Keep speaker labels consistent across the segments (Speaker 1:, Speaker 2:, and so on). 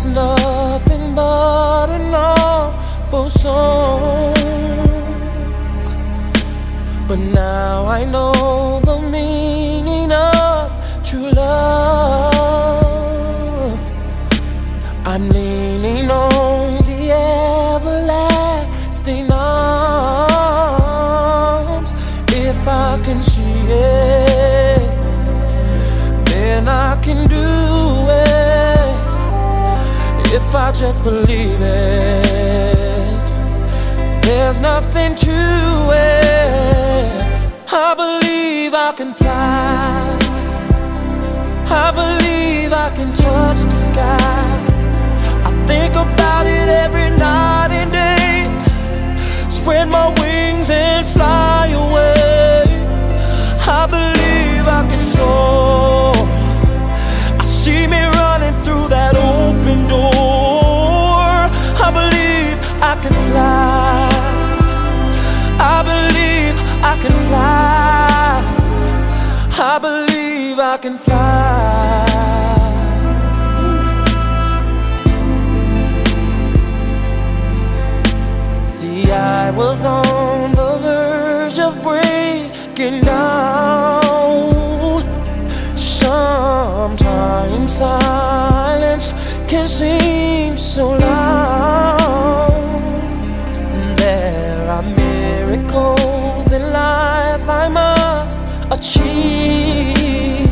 Speaker 1: was nothing but an awful song. But now I know just believe can seem so loud. There are miracles in life I must achieve.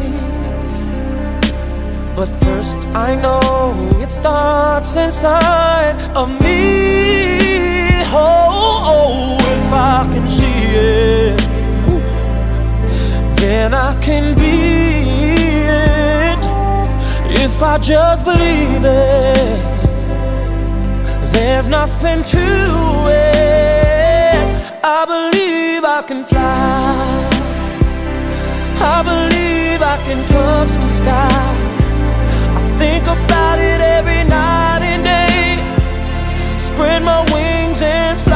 Speaker 1: But first, I know it starts inside of me. Oh, oh, oh if I can see it, then I can be If I just believe it, there's nothing to it. I believe I can fly. I believe I can touch the sky. I think about it every night and day. Spread my wings and fly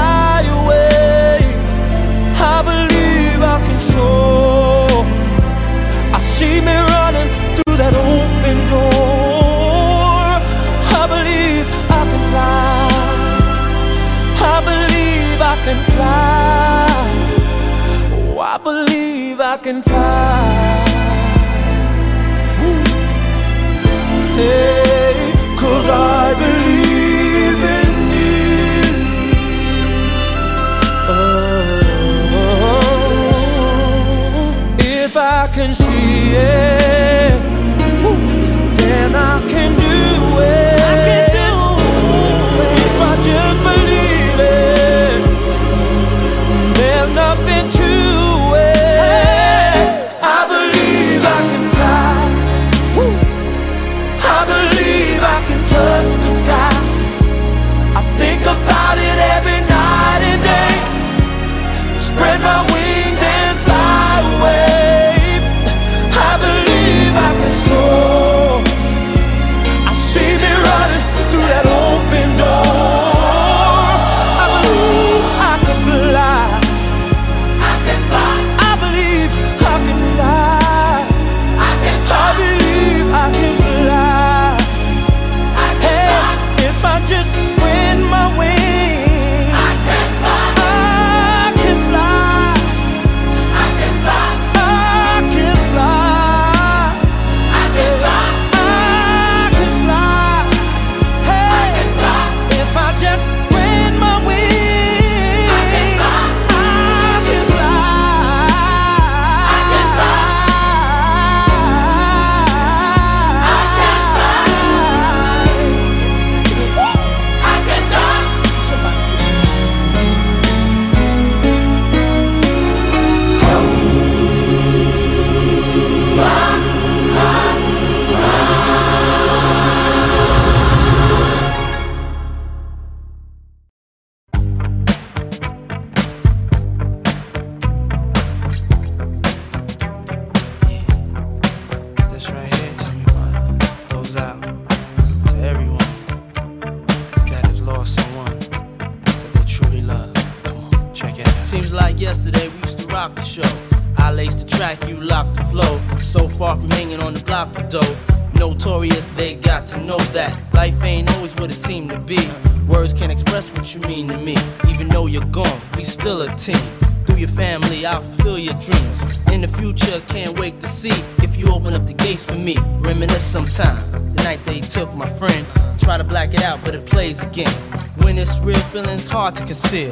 Speaker 1: fly. Oh, I believe I can fly.
Speaker 2: Mm. Hey, feeling's hard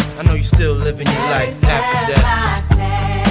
Speaker 2: I know you still living your life after death.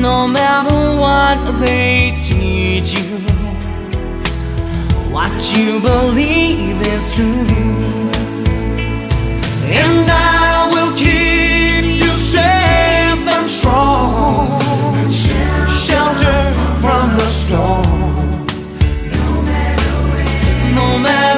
Speaker 1: No matter what they teach you What you believe is true. And I will keep you safe and strong. Shelter from the storm. No matter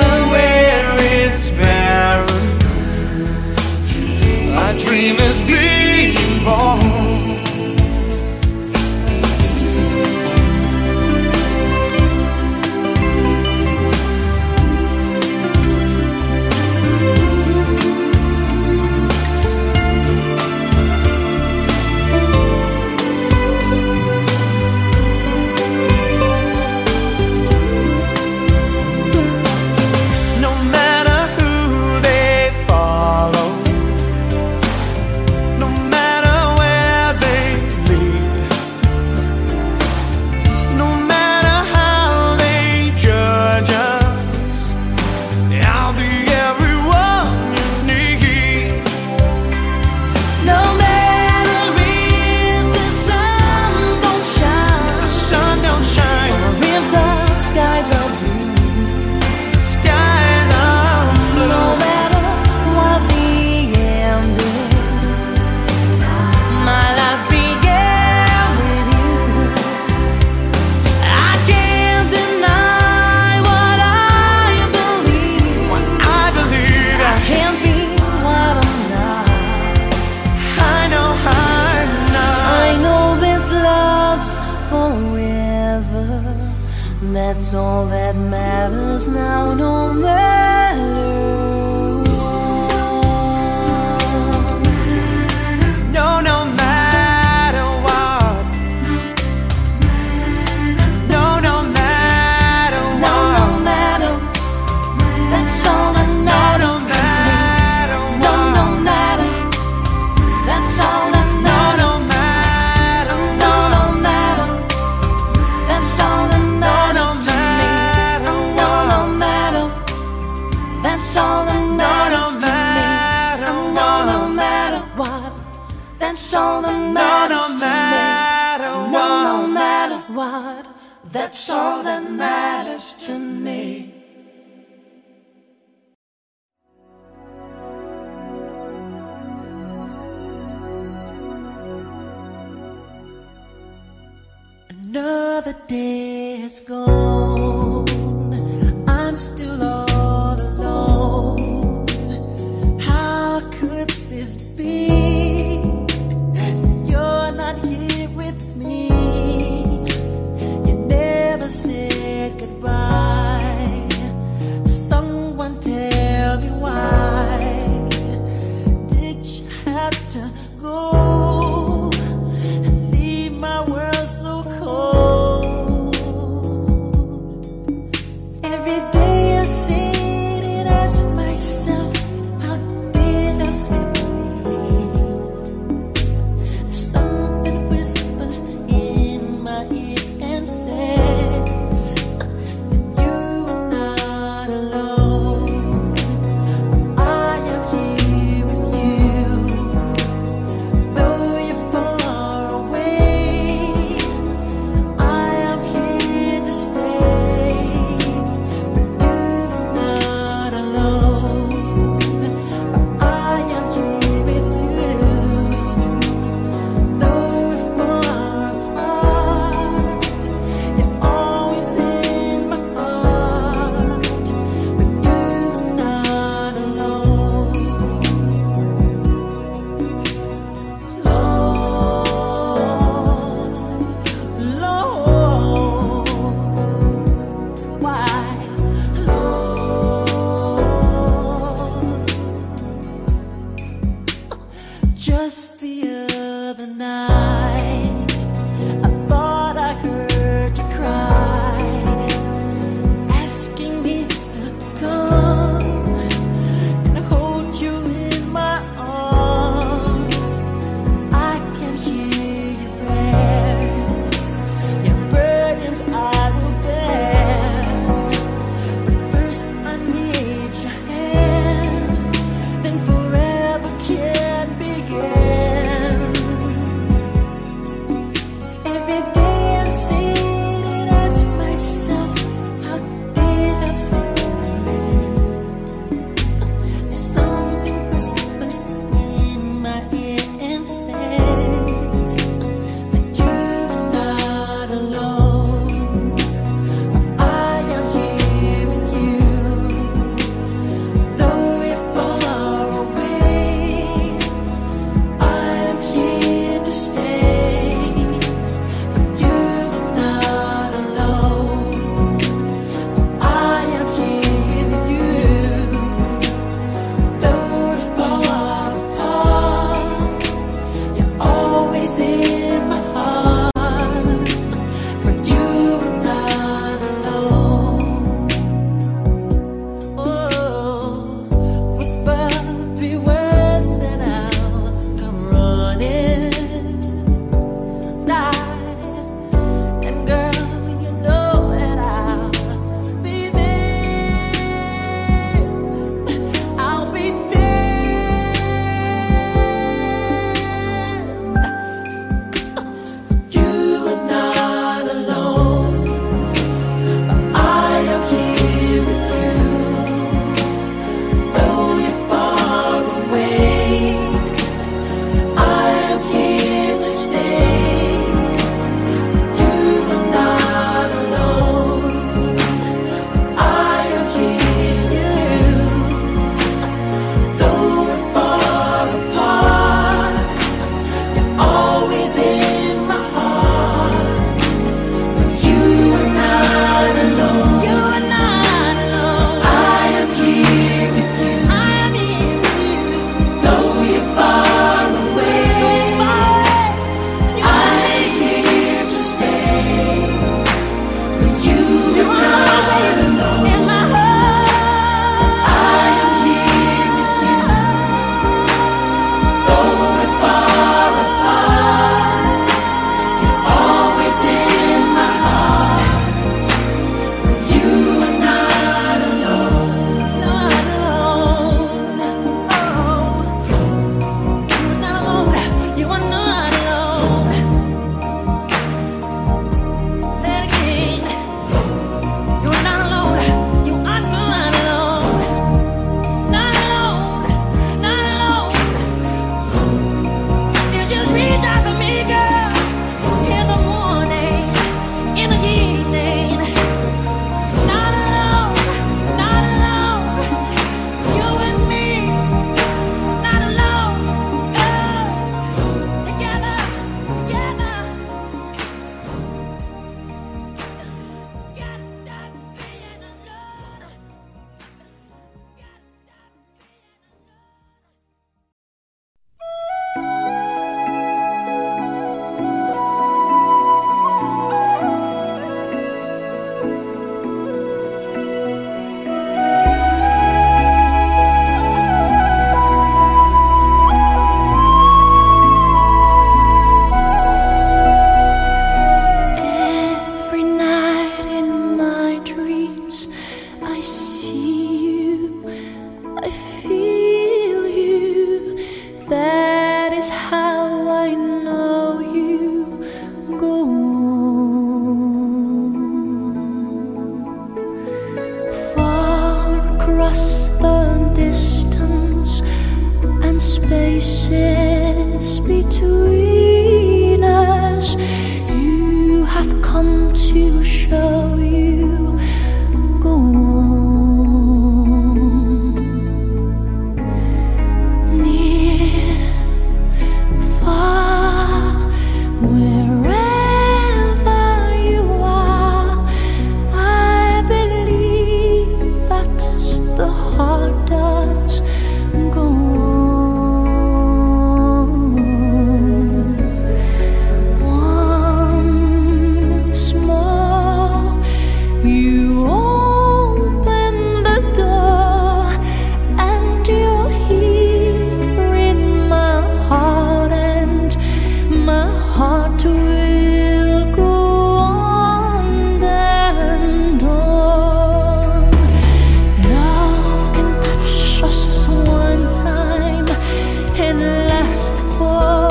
Speaker 3: last for